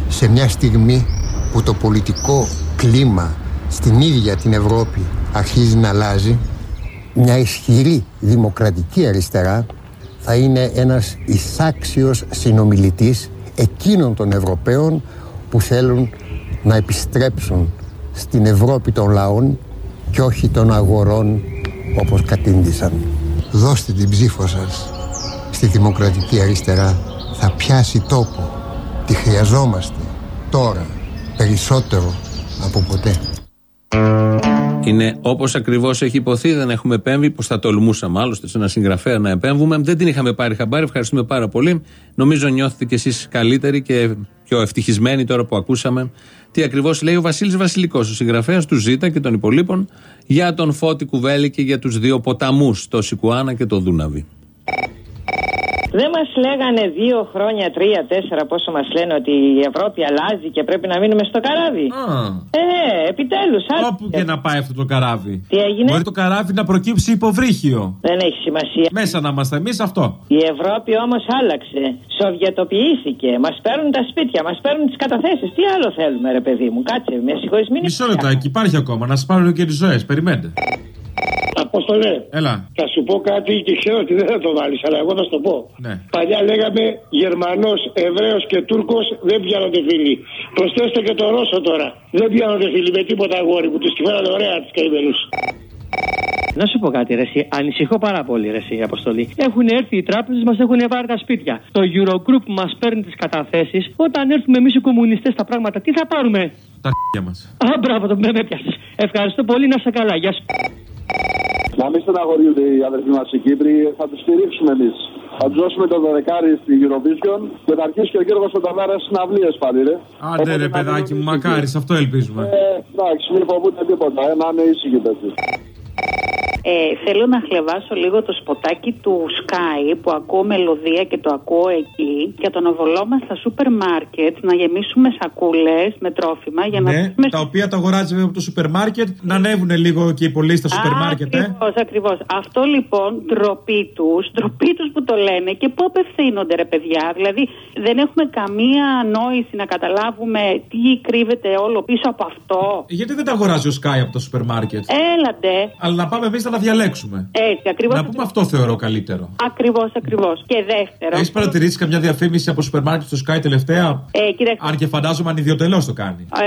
Σε μια στιγμή που το πολιτικό κλίμα στην ίδια την Ευρώπη αρχίζει να αλλάζει, μια ισχυρή δημοκρατική αριστερά θα είναι ένας εισάξιος συνομιλητής εκείνων των Ευρωπαίων που θέλουν να επιστρέψουν στην Ευρώπη των λαών και όχι των αγορών όπως κατήντησαν. Δώστε την ψήφο σας στη δημοκρατική αριστερά. Θα πιάσει τόπο. Τη χρειαζόμαστε τώρα περισσότερο από ποτέ. Είναι όπως ακριβώς έχει υποθεί, δεν έχουμε επέμβει, πως θα τολμούσαμε άλλωστε σε ένα συγγραφέα να επέμβουμε. Δεν την είχαμε πάρει χαμπάρι, ευχαριστούμε πάρα πολύ. Νομίζω νιώθετε κι εσείς καλύτεροι και πιο ευτυχισμένοι τώρα που ακούσαμε τι ακριβώς λέει ο Βασίλης Βασιλικός, ο συγγραφέας του Ζήτα και των υπολείπων, για τον Φώτη Κουβέλη και για τους δύο ποταμούς, το Σικουάνα και το Δούναβι. Δεν μας λέγανε δύο χρόνια, τρία, τέσσερα πόσο μας λένε ότι η Ευρώπη αλλάζει και πρέπει να μείνουμε στο καράβι. Ε, επιτέλους. Όπου και να πάει αυτό το καράβι. Τι έγινε; Μπορεί το καράβι να προκύψει υποβρύχιο. Δεν έχει σημασία. Μέσα να είμαστε εμείς αυτό. Η Ευρώπη όμως άλλαξε. Σοβιετοποιήθηκε. Μας παίρνουν τα σπίτια, μας παίρνουν τις καταθέσεις. Τι άλλο θέλουμε, ρε παιδί μου. Κάτσε, με συγχωρείς, μην Μισό λεπτάκι, υπάρχει ακόμα. Να σας πάρουν και τις ζωές. Περιμένετε. Απόστολε. Έλα. Θα σου πω κάτι και ξέρω ότι δεν θα το βάλεις, αλλά εγώ θα σου το πω. Ναι. Παλιά λέγαμε Γερμανός, Εβραίος και Τούρκος δεν πιάνονται φίλοι. Προσθέστε και το Ρώσο τώρα. Δεν πιάνονται φίλοι με τίποτα αγόρι που τους τη φέρανε ωραία τους καημένους. Να σου πω κάτι, ρε, εσύ. Ανησυχώ πάρα πολύ, ρε, εσύ, Αποστολή. Έχουν έρθει οι τράπεζες, μας έχουν πάρει τα σπίτια. Το Eurogroup μας παίρνει τις καταθέσεις. Όταν έρθουμε εμείς οι κομμουνιστές τα πράγματα, τι θα πάρουμε; Τα χ***για μας. Α, μπράβο, το με πιάσε. Ευχαριστώ πολύ, να σε καλά. Γεια σου. Να μην στεναχωριούνται οι αδερφοί μας οι Κύπροι, θα τους στηρίξουμε εμείς. Θα τους δώσουμε το δωδεκάρι στη Eurovision και θα αρχίσει και ο Γιώργος Φωταβάρα συναυλίε πάλι, ρε. Άντε ρε παιδάκι μου, μακάρις, σε αυτό ελπίζουμε. Ε, εντάξει, μην φοβούνται τίποτα, ε, να είναι ήσυχοι τέτοιοι. Ε, θέλω να χλευάσω λίγο το σποτάκι του Σκάι που ακούω μελωδία και το ακούω εκεί για το να βολώμα στα σούπερ μάρκετ να γεμίσουμε σακούλες με τρόφιμα για να Ναι, δώσουμε τα οποία τα αγοράζει από το σούπερ μάρκετ, να ανέβουν λίγο και οι πωλήσεις στα σούπερ μάρκετ, ε. Ακριβώς, ακριβώς. Αυτό λοιπόν ντροπή τους, ντροπή τους που το λένε και πού απευθύνονται, ρε παιδιά. Δηλαδή, δεν έχουμε καμία νόηση να καταλάβουμε τι κρύβεται όλο πίσω από αυτό. Γιατί δεν τα αγοράζει ο Sky από το σούπερ μάρκετ; Έλατε. Αλλά να πάμε εμείς να τα διαλέξουμε. Έτσι, ακριβώς. Να πούμε αυτό θεωρώ καλύτερο. Ακριβώς, ακριβώς. Και δεύτερο. Έχεις παρατηρήσει καμιά διαφήμιση από σούπερ μάρκετ στο Sky τελευταία; Ε, κύριε... Αν και φαντάζομαι ανιδιοτελώ το κάνει. Ε,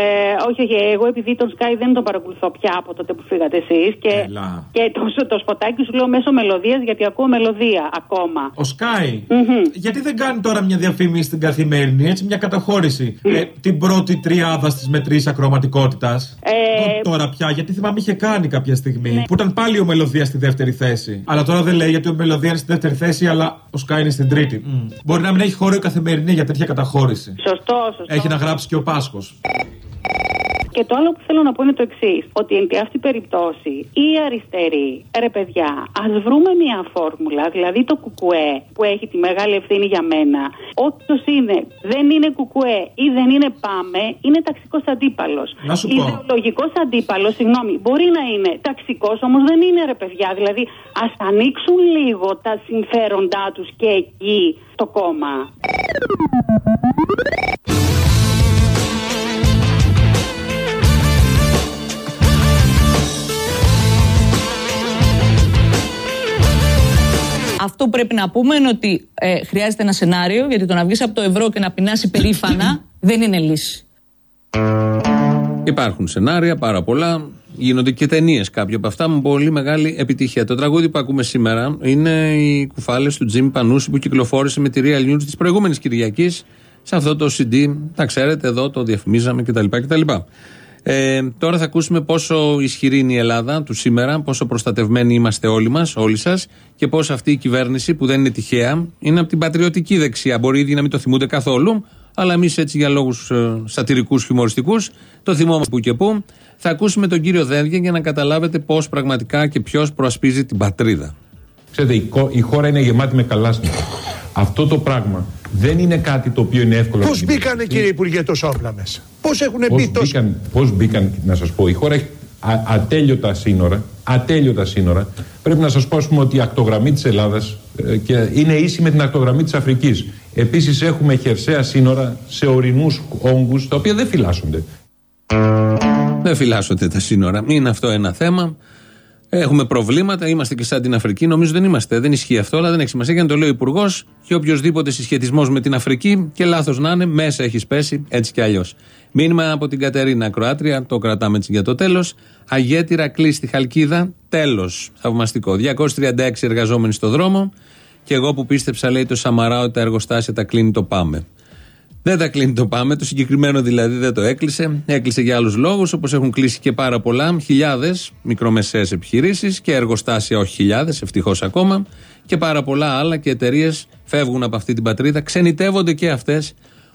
όχι, όχι. Εγώ επειδή τον Sky δεν τον παρακολουθώ πια από τότε που φύγατε εσείς και, Έλα. και το, το σποτάκι σου λέω μέσω μελωδίας γιατί ακούω μελωδία ακόμα. Ο Sky, γιατί δεν κάνει τώρα μια διαφήμιση στην καθημερινή, έτσι μια καταχώρηση; Ε, την πρώτη τριάδα στις μετρήσεις ακροματικότητας. Ε, Τώρα πια, γιατί θυμάμαι είχε κάνει κάποια στιγμή. Ναι. Που ήταν πάλι ο Μελωδία στη δεύτερη θέση. Αλλά τώρα δεν λέει γιατί ο Μελωδία είναι στη δεύτερη θέση, αλλά ο Sky είναι στην τρίτη. Μμ. Μπορεί να μην έχει χώρο η καθημερινή για τέτοια καταχώρηση. Σωστό, σωστό. Έχει να γράψει και ο Πάσχος. Και το άλλο που θέλω να πω είναι το εξής: Ότι εν τη αυτή περιπτώσει οι αριστεροί, ρε παιδιά, ας βρούμε μια φόρμουλα, δηλαδή το κουκουέ που έχει τη μεγάλη ευθύνη για μένα. Όποιος είναι, δεν είναι κουκουέ ή δεν είναι πάμε, είναι ταξικός αντίπαλος. Να σου πω. Ιδεολογικός αντίπαλος, συγγνώμη, μπορεί να είναι ταξικός, όμως δεν είναι ρε παιδιά. Δηλαδή, ας ανοίξουν λίγο τα συμφέροντά τους και εκεί το κόμμα. Αυτό που πρέπει να πούμε είναι ότι ε, χρειάζεται ένα σενάριο, γιατί το να βγεις από το ευρώ και να πεινάσει περήφανα δεν είναι λύση. Υπάρχουν σενάρια πάρα πολλά. Γίνονται και ταινίες κάποια από αυτά με πολύ μεγάλη επιτυχία. Το τραγούδι που ακούμε σήμερα είναι οι κουφάλες του Τζιμ Πανούση που κυκλοφόρησε με τη Real News της προηγούμενης Κυριακής σε αυτό το CD. Τα ξέρετε, εδώ το διαφημίζαμε κτλ. κτλ. Ε, τώρα θα ακούσουμε πόσο ισχυρή είναι η Ελλάδα του σήμερα, πόσο προστατευμένοι είμαστε όλοι μας, όλοι σας, και πώς αυτή η κυβέρνηση που δεν είναι τυχαία είναι από την πατριωτική δεξιά. Μπορεί ήδη να μην το θυμούνται καθόλου, αλλά εμείς έτσι για λόγους ε, σατυρικούς, χιουμοριστικούς, το θυμόμαστε που και που. Θα ακούσουμε τον κύριο Δένδια για να καταλάβετε πώς πραγματικά και ποιος προασπίζει την πατρίδα. Ξέρετε, η, κο- η χώρα είναι γεμάτη με καλάσνικα. Αυτό το πράγμα δεν είναι κάτι το οποίο είναι εύκολο Πώς να μπήκανε, κύριε Υπουργέ, τόσα όπλα μέσα; Πώς έχουν Πώς μπει τόσο. μπήκαν, πώς μπήκαν, να σας πω, η χώρα έχει α- ατέλειωτα σύνορα, ατέλειωτα σύνορα. Πρέπει να σας πω, ας πούμε, ότι η ακτογραμμή της Ελλάδας ε, και είναι ίση με την ακτογραμμή της Αφρικής. Επίσης έχουμε χερσαία σύνορα σε ορεινούς όγκους τα οποία δεν φυλάσσονται. Δεν φυλάσσονται τα σύνορα. Είναι αυτό ένα θέμα. Έχουμε προβλήματα, είμαστε και σαν την Αφρική. Νομίζω δεν είμαστε. Δεν ισχύει αυτό, αλλά δεν έχει σημασία. Για να το λέει ο Υπουργός και οποιοδήποτε συσχετισμός με την Αφρική και λάθος να είναι, μέσα έχεις πέσει έτσι κι αλλιώς. Μήνυμα από την Κατερίνα Κροάτρια, το κρατάμε έτσι για το τέλος. Αγέτηρα κλείσει στη Χαλκίδα, τέλος. Θαυμαστικό. 236 εργαζόμενοι στο δρόμο. Και εγώ που πίστεψα, λέει το Σαμαρά, ότι τα εργοστάσια τα κλείνει το πάμε. Δεν τα κλείνει το πάμε. Το συγκεκριμένο δηλαδή δεν το έκλεισε. Έκλεισε για άλλους λόγους, όπως έχουν κλείσει και πάρα πολλά. Χιλιάδες μικρομεσαίες επιχειρήσεις και εργοστάσια, όχι χιλιάδες, ευτυχώς ακόμα. Και πάρα πολλά άλλα και εταιρείες φεύγουν από αυτή την πατρίδα. Ξενιτεύονται και αυτές,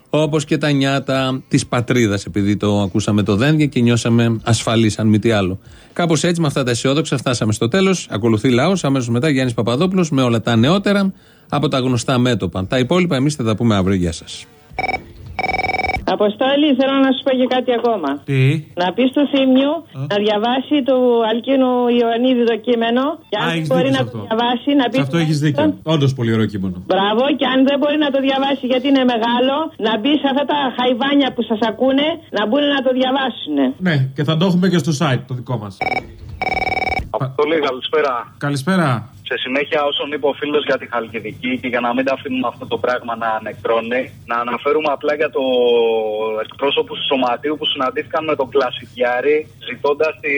όπως και τα νιάτα της πατρίδας, επειδή το ακούσαμε το δένδια και νιώσαμε ασφαλείς, αν μη τι άλλο. Κάπως έτσι, με αυτά τα αισιόδοξα, φτάσαμε στο τέλος. Ακολουθεί λαός, αμέσως μετά Γιάννης Παπαδόπουλος με όλα τα νεότερα από τα γνωστά μέτωπα. Τα υπόλοιπα εμείς θα τα πούμε αύριο. Γεια σας. Αποστόλη, θέλω να σου πω και κάτι ακόμα. Τι; Να πεις στο Θήμιο να διαβάσει το Αλκίνου Ιωαννίδη το κείμενο. Και αν Α, δεν έχεις μπορεί δίκιο να σε το αυτό. διαβάσει, να πεις. Σε αυτό έχεις δίκιο. Όντως πολύ ωραίο κείμενο. Μπράβο, και αν δεν μπορεί να το διαβάσει γιατί είναι μεγάλο, να μπεις σε αυτά τα χαϊβάνια που σας ακούνε να μπουν να το διαβάσουν. Ναι, και θα το έχουμε και στο site το δικό μας. Αποστολή, καλησπέρα. Καλησπέρα. Σε συνέχεια όσον είπε ο φίλος για τη Χαλκιδική και για να μην τα αφήνουμε αυτό το πράγμα να νεκρώνει, να αναφέρουμε απλά για το εκπρόσωπο του Σωματείου που συναντήθηκαν με τον Κλασικιάρη ζητώντας τη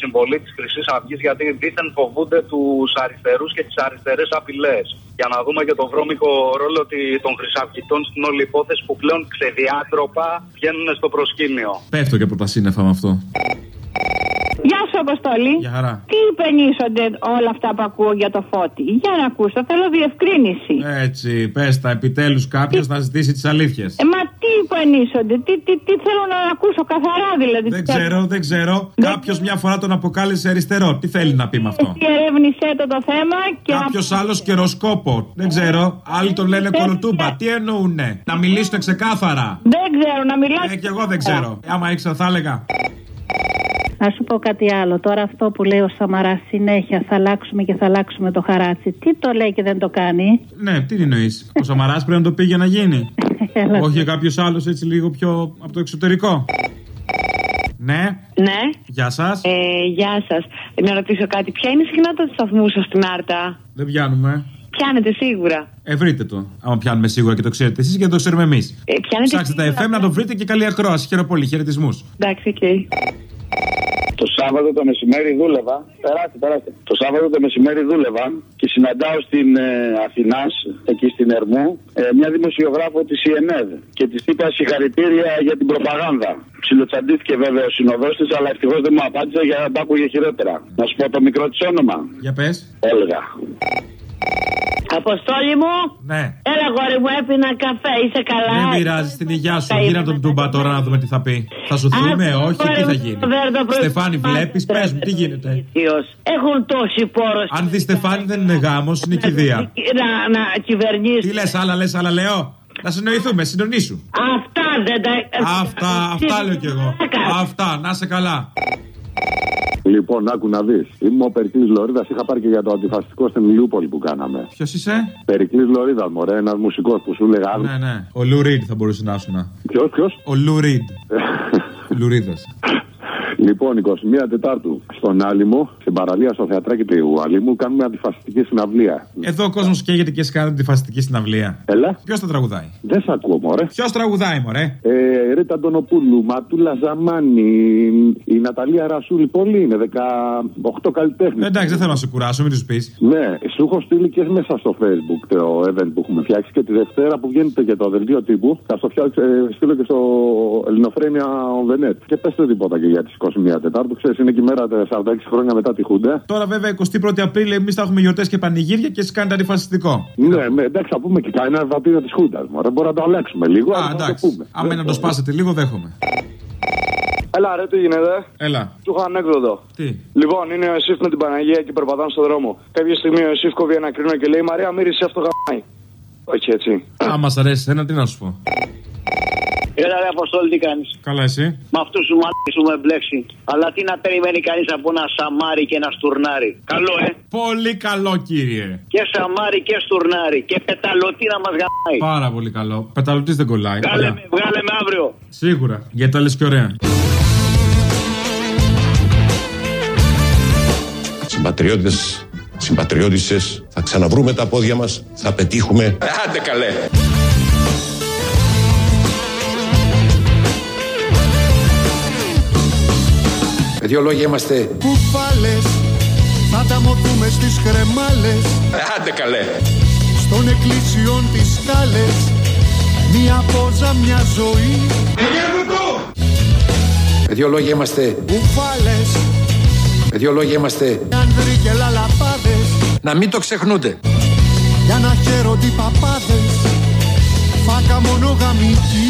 συμβολή της Χρυσής Αυγής γιατί δίθεν φοβούνται τους αριστερούς και τις αριστερές απειλές. Για να δούμε και το βρώμικο ρόλο τη- των Χρυσαυγητών στην όλη υπόθεση που πλέον ξεδιάτροπα βγαίνουν στο προσκήνιο. Πέφτω και από τα σύννεφα με αυτό. Γεια σου, Αποστολή. Για χαρά. Τι υπενήσονται όλα αυτά που ακούω για το φώτι; Για να ακούσω, θέλω διευκρίνηση. Έτσι, πες τα, επιτέλους κάποιος να ζητήσει τις αλήθειες. Ε, μα τι υπενήσονται, τι, τι, τι θέλω να ακούσω καθαρά δηλαδή. Δεν ξέρω, δεν ξέρω. Κάποιος μια φορά τον αποκάλεσε αριστερό. Τι θέλει να πει με αυτό; Διερεύνησέ το το θέμα και. Κάποιος άλλος καιροσκόπο. Δεν ξέρω. Άλλοι τον λένε κολοτούμπα. Τι εννοούνε; Να μιλήσουν ξεκάθαρα. Δεν ξέρω, να μιλάτε. Ε, κι εγώ δεν ξέρω. Ε, Άμα ήξερα, θα έλεγα. Να σου πω κάτι άλλο. Τώρα αυτό που λέει ο Σαμαράς συνέχεια θα αλλάξουμε και θα αλλάξουμε το χαράτσι. Τι το λέει και δεν το κάνει; Ναι, τι εννοείς; Ο Σαμαράς πρέπει να το πει για να γίνει. Όχι κάποιος άλλος έτσι λίγο πιο από το εξωτερικό. Ναι, Ναι. γεια σας. Ε, γεια σας. Να ρωτήσω κάτι. Ποια είναι η συχνότητα του σταθμού σας στην Άρτα; Δεν πιάνουμε. Πιάνετε σίγουρα. Ε, βρείτε το. Άμα πιάνουμε σίγουρα και το ξέρετε εσείς και το ξέρουμε εμείς. Ε, πιάνετε Ψάξτε τα σίγουρα. FM να το βρείτε και καλή ακρόαση. Χαίρομαι πολύ. Χαιρετισμούς. Εντάξει, οκ. Το Σάββατο το μεσημέρι δούλευα. Περάστε, περάστε. Το Σάββατο το μεσημέρι δούλευα και συναντάω στην ε, Αθηνάς, εκεί στην Ερμού, ε, μια δημοσιογράφο της ΥΕΝΕΔ. Και της είπα συγχαρητήρια για την προπαγάνδα. Ψιλοτσαντήθηκε βέβαια ο συνοδός της, αλλά ευτυχώς δεν μου απάντησε για να τα άκουγε χειρότερα. Να σου πω το μικρό της όνομα. Για πες. Έλγα. Αποστόλη μου. Ναι. Έλα, γόρι μου, έπινα καφέ. Είσαι καλά. Δεν πειράζει στην υγειά σου. Γύρω τον τούμπα τώρα να δούμε τι θα πει. Θα σου θούμε, όχι, τι θα γίνει. Στεφάνι, βλέπεις, πες μου, τι γίνεται; Έχουν τόση πόρο. Αν δεις Στεφάνι δεν είναι γάμος, είναι κηδεία. Να, να κυβερνήσεις. Τι λες, άλλα λες, άλλα λέω. Να συνοηθούμε, συντονίσου. Αυτά δεν τα. Αυτά, αυτά λέω κι εγώ. Αυτά, να σε καλά. Λοιπόν, άκου να δεις. Είμαι ο Περικλής Λωρίδας. Είχα πάρει και για το αντιφασιστικό στην Ηλιούπολη που κάναμε. Ποιος είσαι; Περικλής Λωρίδας, μωρέ, ένας μουσικός που σου έλεγα. Ναι, ναι. Ο Λου Ριντ θα μπορούσε να σου Ποιος, ποιος; Ο Λου Ριντ. Λουρίδας. Λοιπόν, 21 Τετάρτου στον Άλυμο, στην παραλία στο θεατράκι του Άλυμου, κάνουμε αντιφασιστική συναυλία. Εδώ ο κόσμος καίγεται και σκάνει αντιφασιστική συναυλία. Έλα. Ποιος θα τραγουδάει; Δεν σε ακούω, μωρέ. Ποιος τραγουδάει, μωρέ; Ε, Ρίτα Αντωνοπούλου, Ματούλα Ζαμάνη, η Ναταλία Ρασούλη, πολλοί είναι, 18 καλλιτέχνες. Εντάξει, δεν θέλω να σε κουράσω, μην τους πεις. Ναι, σου έχω στείλει και μέσα στο facebook το event που έχουμε φτιάξει και τη Δευτέρα που βγαίνετε για το δελτίο τύπου. Θα στο φτιάξω, ε, στείλω και στο Ελληνοφρένια on the net. Και πέστε τίποτα και για τις 21 Τετάρτου. Ξέρεις, είναι και η μέρα τα 46 χρόνια μετά τη Χούντα. Τώρα βέβαια 21η Απρίλη εμείς θα έχουμε γιορτές και πανηγύρια και εσύ κάνετε αντιφασιστικό. Ναι, ναι, εντάξει, θα πούμε και κανένα βατήριο της Χούντας. Μπορεί να το αλλάξουμε λίγο. Α, αλλά θα το εντάξει. πούμε. Άμα είναι να το σπάσετε λίγο, δέχομαι. Έλα, ρε, τι γίνεται; Έλα. Του έχω ανέκδοτο. Τι; Λοιπόν, είναι ο Εσήφ με την Παναγία και περπατάνε στον δρόμο. Κάποια στιγμή ο Εσήφ κόβει ένα κρίνο και λέει Μαρία, μύρισε αυτό γαμάει. Όχι έτσι. Α, μα αρέσει ένα, τι να σου πω. Έλα, ρε Αποστόλη, τι κάνεις; Καλά, εσύ; Με αυτούς του μάτια σου με μπλέξει. Αλλά τι να περιμένει κανείς από ένα σαμάρι και ένα στουρνάρι; Καλό, ε. Πολύ καλό, κύριε. Και σαμάρι και στουρνάρι. Και πεταλωτή να μας γαμάει. Πάρα πολύ καλό. Πεταλωτής δεν κολλάει. Βγάλε Ωραία. με, βγάλε με αύριο. Σίγουρα. Γιατί τα λες και ωραία. Συμπατριώτες, συμπατριώτισσες, θα ξαναβρούμε τα πόδια μας, θα πετύχουμε. Άντε καλέ! Με δύο λόγια είμαστε. Κουφάλες Θα τα μοτούμε στις κρεμάλες. Άντε καλέ! Στον εκκλησιόν τις σκάλες Μια πόζα, μια ζωή. Με δύο λόγια είμαστε. Κουφάλες Με δύο λόγια είμαστε. Άνδροι και λαλαπάδες. Να μην το ξεχνούνται. Για να χαίρονται οι παπάδες Φάκα μονογαμική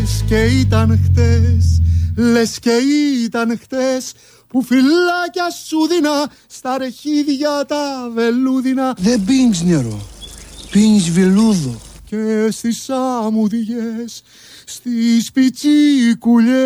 Κουφάλες και ήταν χτες Λες και ήταν χτες που φυλάκια σου δίνα στα αρχίδια τα βελούδινα Δεν πίνεις νερό, πίνεις βελούδο. και στις αμμουδιές στις πιτσίκουλες